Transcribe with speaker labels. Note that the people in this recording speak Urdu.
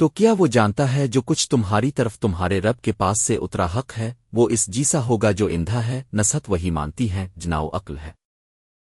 Speaker 1: تو کیا وہ جانتا ہے جو کچھ تمہاری طرف تمہارے رب کے پاس سے اترا حق ہے؟ وہ اس جیسا ہوگا جو اندھا ہے نصحت وہی مانتی ہے، جناؤ عقل ہے۔